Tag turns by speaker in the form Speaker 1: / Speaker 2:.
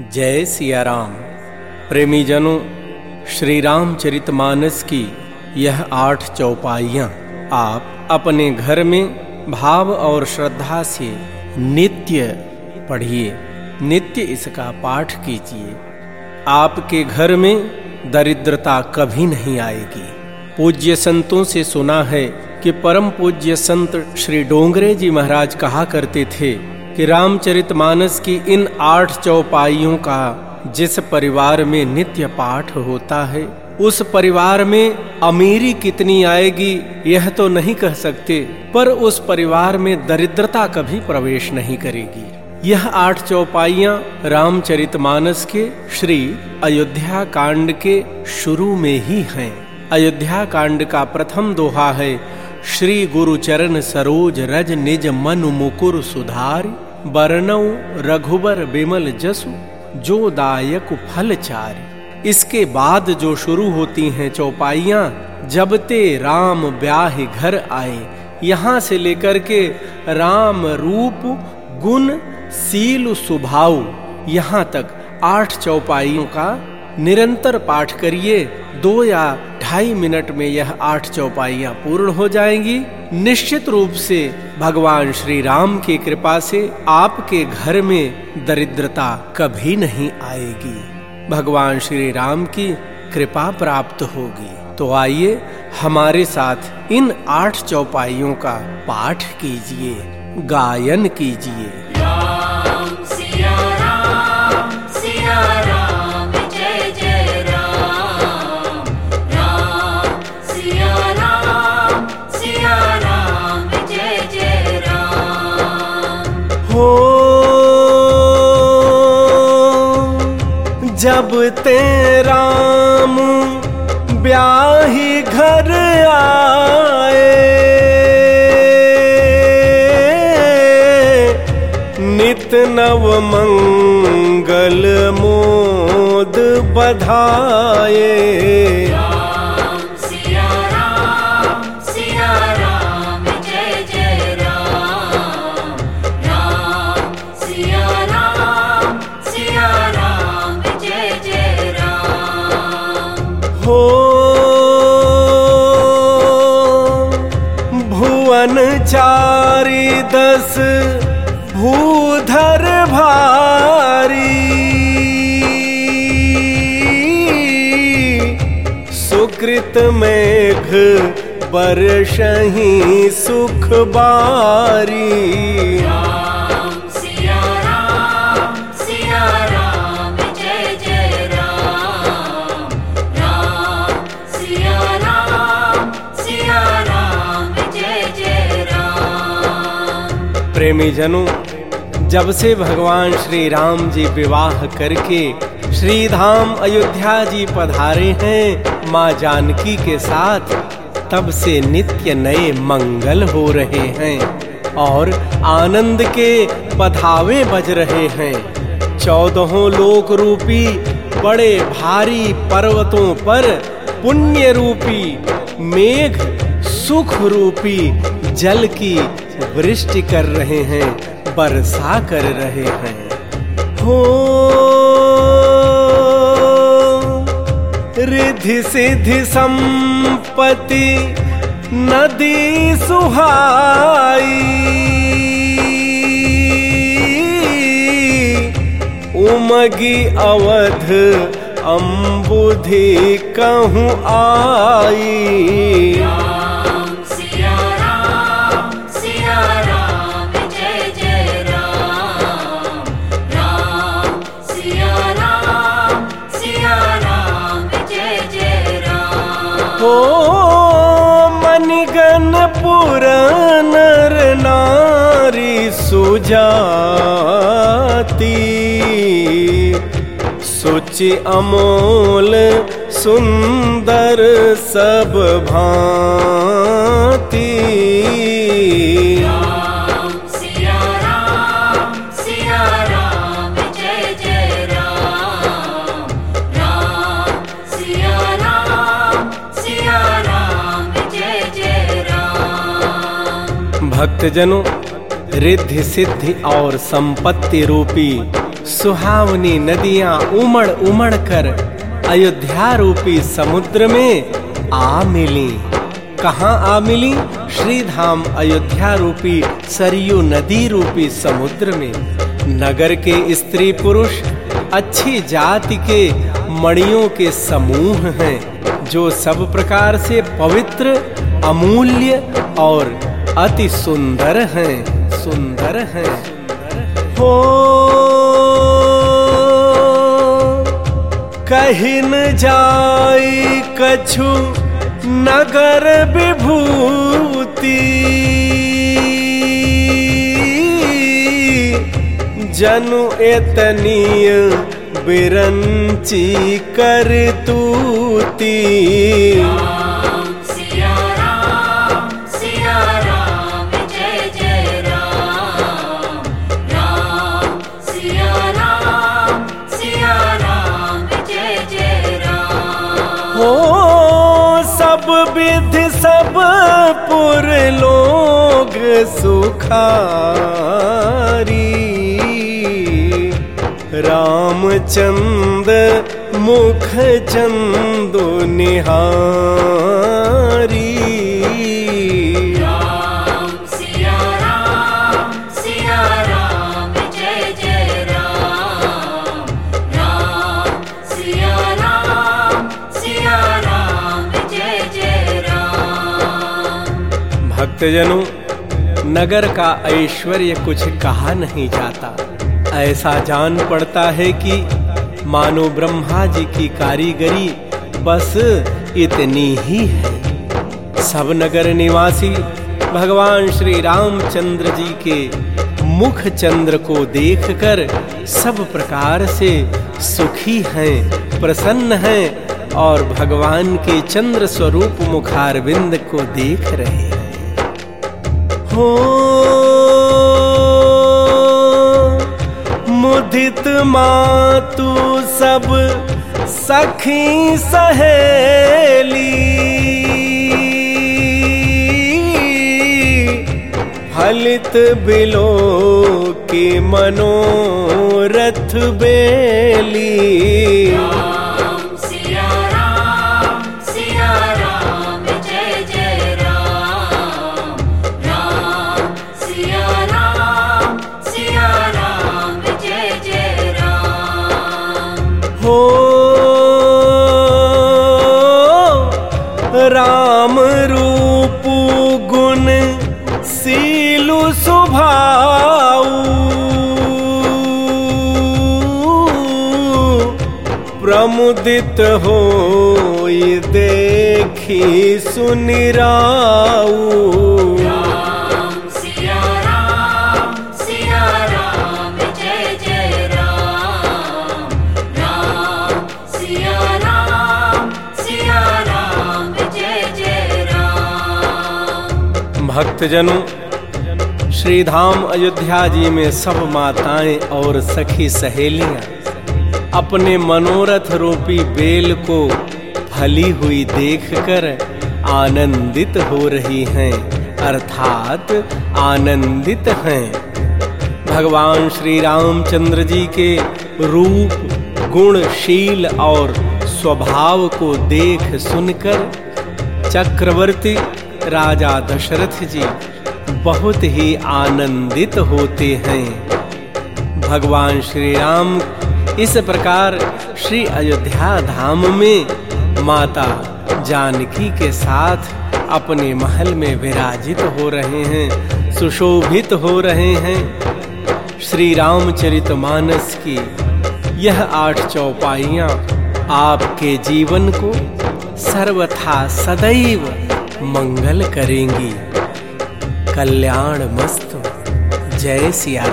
Speaker 1: जय सिया राम प्रेमी जनों श्री रामचरितमानस की यह आठ चौपाइयाँ आप अपने घर में भाव और श्रद्धा से नित्य पढ़िए, नित्य इसका पाठ कीजिए। आपके घर में दरिद्रता कभी नहीं आएगी। पूज्य संतों से सुना है कि परम पूज्य संत श्री डोंगरे जी महाराज कहा करते थे कि रामचरितमानस की इन आठ चौपाइयों का जिस परिवार में नित्य पाठ होता है, उस परिवार में अमीरी कितनी आएगी, यह तो नहीं कह सकते, पर उस परिवार में दरिद्रता कभी प्रवेश नहीं करेगी। यह आठ चौपाइयाँ रामचरितमानस के श्री अयोध्या कांड के शुरू में ही हैं। अयोध्या कांड का प्रथम दोहा है श्री गुरु चरण सरोज रज निज मन मुकुर सुधार बरनऊ रघुबर बिमल जसु, जो दायक फल चारी। इसके बाद जो शुरू होती हैं चौपाइयाँ, जब ते राम ब्याह घर आए। यहाँ से लेकर के राम रूप, गुण, सील सुभाव यहाँ तक आठ चौपाइयों का निरंतर पाठ करिए, दो या ढाई मिनट में यह आठ चौपाइयाँ पूर्ण हो जाएँगी। निश्चित रूप से भगवान श्री राम की कृपा से आपके घर में दरिद्रता कभी नहीं आएगी। भगवान श्री राम की कृपा प्राप्त होगी। तो आइए हमारे साथ इन आठ चौपाइयों का पाठ कीजिए, गायन कीजिए। जब ते राम ब्याही घर आए नित नव मंगल मोद बधाए। दस भूधर भारी। सुकृत मेघ बरसही सुख बारी। प्रेमी जनों, जब से भगवान श्री राम जी विवाह करके श्री धाम अयोध्या जी पधारे हैं माँ जानकी के साथ, तब से नित्य नए मंगल हो रहे हैं और आनंद के पधावे बज रहे हैं। चौदहों लोक रूपी बड़े भारी पर्वतों पर पुण्य रूपी, मेघ सुख रूपी, जल की वृष्टि कर रहे हैं, बरसा कर रहे हैं। हो, रिधि सिद्धि संपत्ति, नदी सुहाई। उमगी अवध, अम्बुधि कहूँ आई। मनिगन पुरनर नारी सुजाती। सुचि अमोल सुंदर सब भांति भक्तजनों, रिद्धि सिद्धि और संपत्ति रूपी सुहावनी नदियाँ उमड़ उमड़ कर अयोध्या रूपी समुद्र में आ मिली। कहाँ आ मिली? श्री धाम अयोध्या रूपी सरयू नदी रूपी समुद्र में। नगर के स्त्री पुरुष, अच्छी जाति के मणियों के समूह हैं, जो सब प्रकार से पवित्र, अमूल्य और अति सुंदर हैं सुंदर हैं। हो, कहीं न जाई कछु नगर विभूति। जनु एतनीय बिरंची कर ਖਾਰੀ ਰਾਮਚੰਦ ਮੁਖ ਚੰਦੋ ਨਿਹਾਰੀ ਭਗਤ नगर का ऐश्वर्य कुछ कहा नहीं जाता। ऐसा जान पड़ता है कि मानो ब्रह्मा जी की कारीगरी बस इतनी ही है। सब नगर निवासी भगवान श्री रामचंद्र जी के मुख चंद्र को देखकर सब प्रकार से सुखी हैं, प्रसन्न हैं और भगवान के चंद्र स्वरूप मुखारविंद को देख रहे हैं। हो। मुदित मातु सब सखी सहेली। फलित बिलो की मनोरथ बेली। राम रूप गुण सीलु सुभाऊ। प्रमुदित हो देखी सुनिराऊ भक्तजनों श्री धाम अयोध्या जी में सब माताएँ और सखी सहेलियाँ अपने मनोरथ रूपी बेल को फली हुई देखकर आनंदित हो रही हैं, अर्थात आनंदित हैं। भगवान श्री रामचंद्र जी के रूप, गुणशील और स्वभाव को देख सुनकर चक्रवर्ती राजा दशरथ जी बहुत ही आनंदित होते हैं। भगवान श्री राम इस प्रकार श्री अयोध्या धाम में माता जानकी के साथ अपने महल में विराजित हो रहे हैं, सुशोभित हो रहे हैं। श्री रामचरितमानस की यह आठ चौपाइयाँ आपके जीवन को सर्वथा सदैव मंगल करेंगी। कल्याण मस्त जय सिया